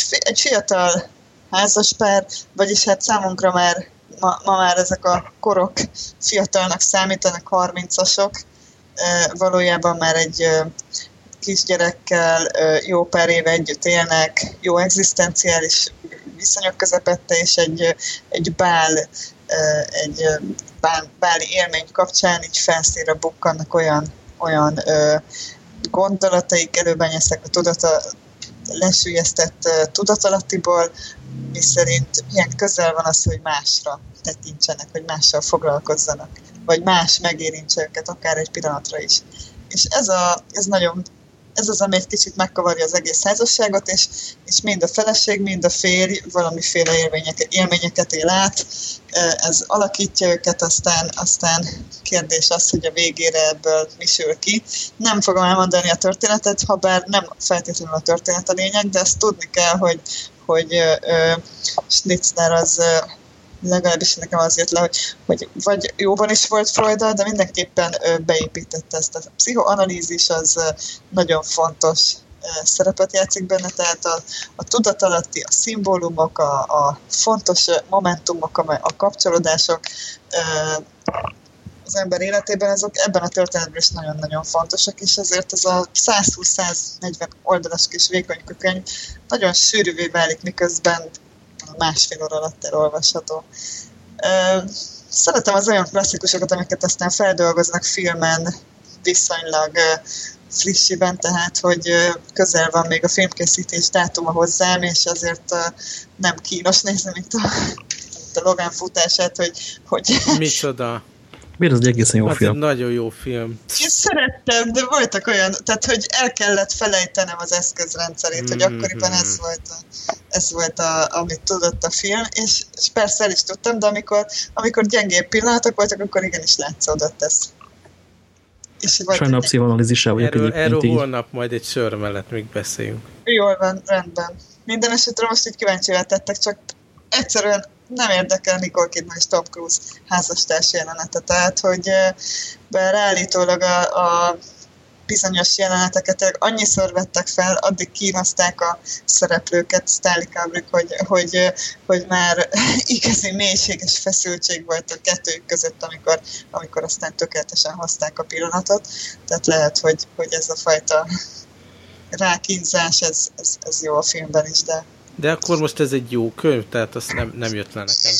egy fiatal házaspár, vagyis hát számunkra már ma, ma már ezek a korok fiatalnak számítanak, 30-asok, valójában már egy kisgyerekkel jó pár éve együtt élnek, jó egzisztenciális viszonyok közepette, és egy, egy bál, egy bál, báli élmény kapcsán így felszínre bukkannak olyan, olyan gondolataik, előbenyeztek a tudata, lesülyeztett tudatalattiból, mi szerint milyen közel van az, hogy másra tekintsenek, hogy mással foglalkozzanak, vagy más megérintse őket, akár egy pillanatra is. És ez, a, ez nagyon ez az, ami egy kicsit megkavarja az egész házasságot, és, és mind a feleség, mind a férj valamiféle élményeket, élményeket él át, ez alakítja őket, aztán, aztán kérdés az, hogy a végére ebből mi sül ki. Nem fogom elmondani a történetet, ha bár nem feltétlenül a történet a lényeg, de ezt tudni kell, hogy, hogy ö, Schnitzler az ö, legalábbis nekem azért le, hogy, hogy vagy jóban is volt freud de mindenképpen beépítette ezt a pszichoanalízis, az nagyon fontos szerepet játszik benne, tehát a, a tudatalatti, a szimbólumok, a, a fontos momentumok, a, a kapcsolódások az ember életében, azok ebben a történetben is nagyon-nagyon fontosak, és ezért ez a 120-140 oldalas kis vékony könyv nagyon sűrűvé válik, miközben másfél óra alatt elolvasható. Szeretem az olyan klasszikusokat, amiket aztán feldolgoznak filmen, viszonylag frissiben, tehát hogy közel van még a filmkészítés dátuma hozzám, és azért nem kínos nézni, mint a, mint a Logan futását, hogy... hogy Micsoda? Miért az egy egészen jó hát film? nagyon jó film. Én szerettem, de voltak olyan, tehát hogy el kellett felejtenem az eszközrendszerét, mm-hmm. hogy akkoriban ez volt, a, ez volt a, amit tudott a film, és, és persze el is tudtam, de amikor, amikor gyengébb pillanatok voltak, akkor igenis látszódott ez. Sajnál pszichoanalízissel vagyok erről, erről így. holnap majd egy sör mellett még beszéljünk. Jól van, rendben. Minden esetre most így kíváncsi tettek, csak egyszerűen nem érdekel Nicole Kidman és Tom Cruise házastárs jelenete. Tehát, hogy bár állítólag a, a bizonyos jeleneteket annyiszor vettek fel, addig kínozták a szereplőket, Stanley Kubrick, hogy, hogy, hogy már igazi mélységes feszültség volt a kettőjük között, amikor, amikor aztán tökéletesen hozták a pillanatot. Tehát lehet, hogy, hogy ez a fajta rákínzás, ez, ez, ez jó a filmben is, de... De akkor most ez egy jó könyv, tehát azt nem, nem jött le nekem.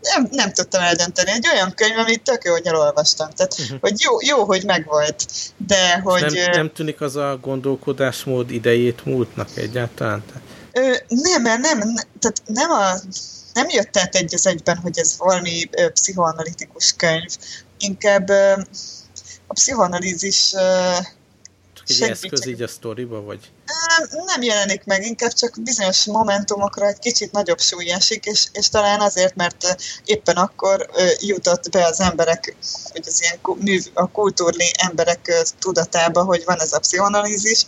nem, nem tudtam eldönteni. Egy olyan könyv, amit tök jó, hogy elolvastam. Tehát, uh-huh. hogy jó, jó, hogy megvolt. De, hogy... Nem, nem tűnik az a gondolkodásmód idejét múltnak egyáltalán? Ö, nem, nem, nem, tehát nem a nem jött át egy az egyben, hogy ez valami ö, pszichoanalitikus könyv. Inkább ö, a pszichoanalízis ö, egy eszköz így a sztoriba, vagy? Nem jelenik meg, inkább csak bizonyos momentumokra egy kicsit nagyobb súly esik, és, és talán azért, mert éppen akkor jutott be az emberek, hogy az ilyen mű, a kultúrli emberek tudatába, hogy van ez a pszichoanalízis,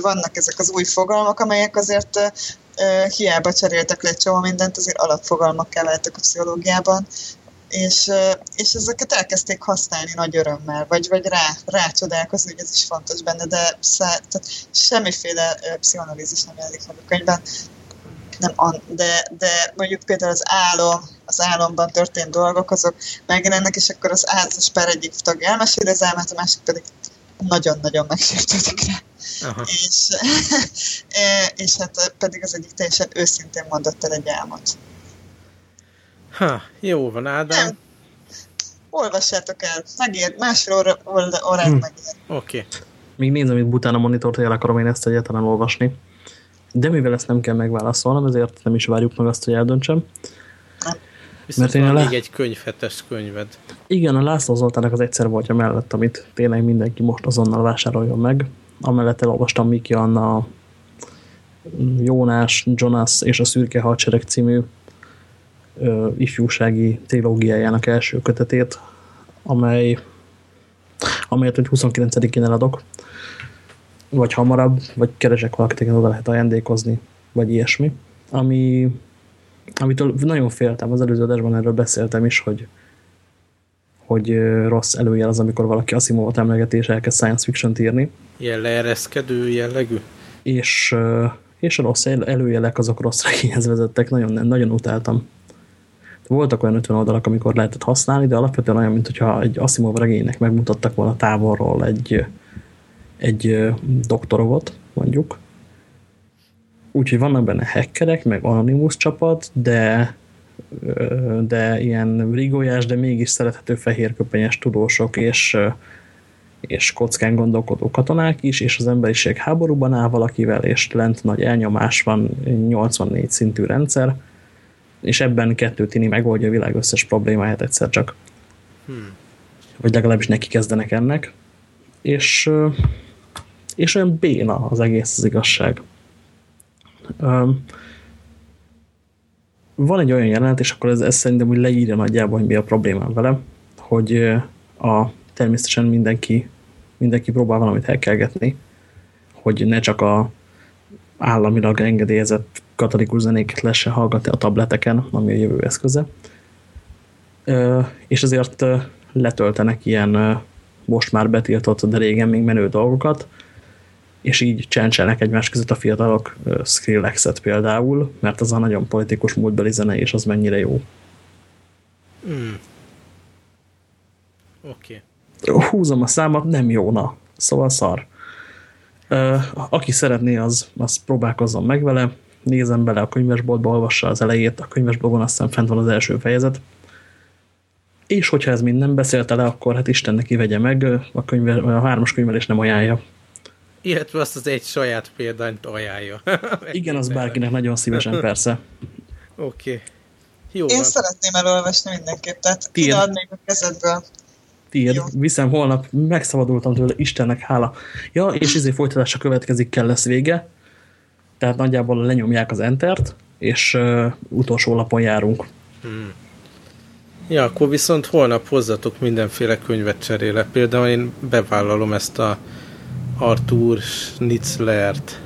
vannak ezek az új fogalmak, amelyek azért hiába cseréltek le egy csomó mindent, azért alapfogalmak váltak a pszichológiában, és, és ezeket elkezdték használni nagy örömmel, vagy, vagy rá, rácsodálkozni, hogy ez is fontos benne, de szá, tehát semmiféle pszichoanalízis nem jelenik meg a könyvben, nem, de, de mondjuk például az álom, az álomban történt dolgok, azok megjelennek, és akkor az házas pár egyik tag elmeséli az álmát, a másik pedig nagyon-nagyon megsértődik rá. Aha. És, és hát pedig az egyik teljesen őszintén mondott el egy álmot. Ha, jó van, Ádám. Nem. Olvassátok el, megér, másfél óra, órát hm. megér. Oké. Okay. Még nézem itt bután a monitort, hogy el akarom én ezt egyáltalán olvasni. De mivel ezt nem kell megválaszolnom, ezért nem is várjuk meg azt, hogy eldöntsem. Viszont Mert én van még egy könyvhetes könyved. Igen, a László Zoltának az egyszer volt mellett, amit tényleg mindenki most azonnal vásároljon meg. Amellett elolvastam Miki Anna Jónás, Jonas és a Szürke Hadsereg című ö, ifjúsági trilógiájának első kötetét, amely amelyet hogy 29-én eladok, vagy hamarabb, vagy keresek valakit, akinek oda lehet ajándékozni, vagy ilyesmi. Ami, amitől nagyon féltem, az előző adásban erről beszéltem is, hogy, hogy rossz előjel az, amikor valaki Asimovot emlegeti és elkezd science fiction-t írni. Ilyen leereszkedő jellegű? És, és a rossz előjelek azok rossz regényhez vezettek, nagyon, nagyon utáltam. Voltak olyan 50 oldalak, amikor lehetett használni, de alapvetően olyan, mintha egy Asimov regénynek megmutattak volna távolról egy, egy doktorovot, mondjuk. Úgyhogy vannak benne hackerek, meg anonimus csapat, de de ilyen rigójás, de mégis szerethető fehérköpenyes tudósok és, és kockán gondolkodó katonák is, és az emberiség háborúban áll valakivel, és lent nagy elnyomás van, 84 szintű rendszer, és ebben kettő tini megoldja a világ összes problémáját egyszer csak. Hmm. Vagy legalábbis neki kezdenek ennek. És, és olyan béna az egész az igazság. Van egy olyan jelenet, és akkor ez, ez szerintem hogy leírja nagyjából, hogy mi a problémám vele, hogy a, természetesen mindenki, mindenki próbál valamit hekkelgetni, hogy ne csak a államilag engedélyezett katolikus zenéket lehessen hallgatni a tableteken, ami a jövő eszköze. És ezért letöltenek ilyen most már betiltott, de régen még menő dolgokat, és így csencsenek egymás között a fiatalok Skrillexet például, mert az a nagyon politikus múltbeli zene, és az mennyire jó. Mm. Oké. Okay. Húzom a számat, nem jó, na. Szóval szar. Aki szeretné, az, az próbálkozzon meg vele, nézem bele a könyvesboltba, olvassa az elejét, a könyvesblogon aztán fent van az első fejezet. És hogyha ez mind nem beszélte le, akkor hát Isten neki vegye meg, a, könyve, a hármas könyvelés nem ajánlja. Illetve azt az egy saját példányt ajánlja. Igen, az bárkinek nagyon szívesen, persze. Oké. Okay. Jó Én van. szeretném elolvasni mindenképp, tehát kiadnék a kezedből. Tiéd, Jó. viszem holnap, megszabadultam tőle, Istennek hála. Ja, és izé folytatása következik, kell lesz vége. Tehát nagyjából lenyomják az entert, és uh, utolsó lapon járunk. Hmm. Ja, akkor viszont holnap hozzatok mindenféle könyvet cseréle. Például én bevállalom ezt a Arthur Schnitzlert.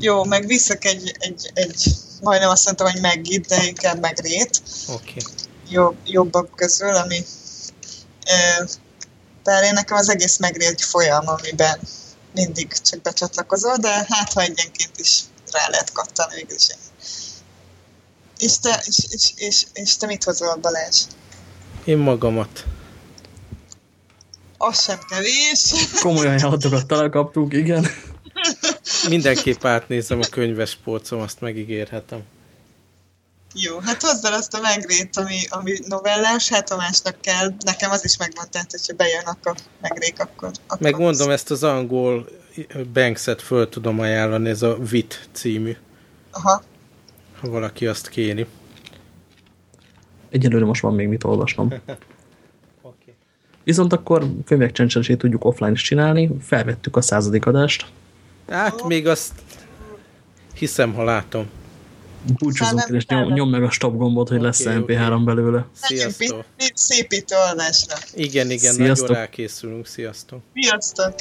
Jó, meg viszek egy, egy, egy majdnem azt mondtam, hogy meggit, de inkább megrét. Oké. Okay. Jobb, jobbak közül, ami bár én nekem az egész megrét egy folyam, amiben mindig csak becsatlakozol, de hát ha egyenként is rá lehet kattani végül is. És te, és, és, és, és te mit hozol, Balázs? Én magamat. Az sem kevés. Komolyan játokat találkaptunk, igen. Mindenképp átnézem a könyves polcom, azt megígérhetem. Jó, hát hozd el azt a megrét, ami, ami novellás, hát a másnak kell. Nekem az is megvan, tehát hogyha bejönnek a megrék, akkor... akkor Megmondom, ezt az angol Bankset föl tudom ajánlani, ez a Vit című. Aha. Ha valaki azt kéri. Egyelőre most van még mit olvasnom. okay. Viszont akkor könyvek tudjuk offline is csinálni. Felvettük a századik adást. Hát oh. még azt hiszem, ha látom. Búcsúzunk, és nyom, nyom meg a stop gombot, hogy okay, lesz MP3 okay. belőle. Sziasztok! Szépítő adásra! Igen, igen, Sziasztok. nagyon rákészülünk. Sziasztok! Sziasztok!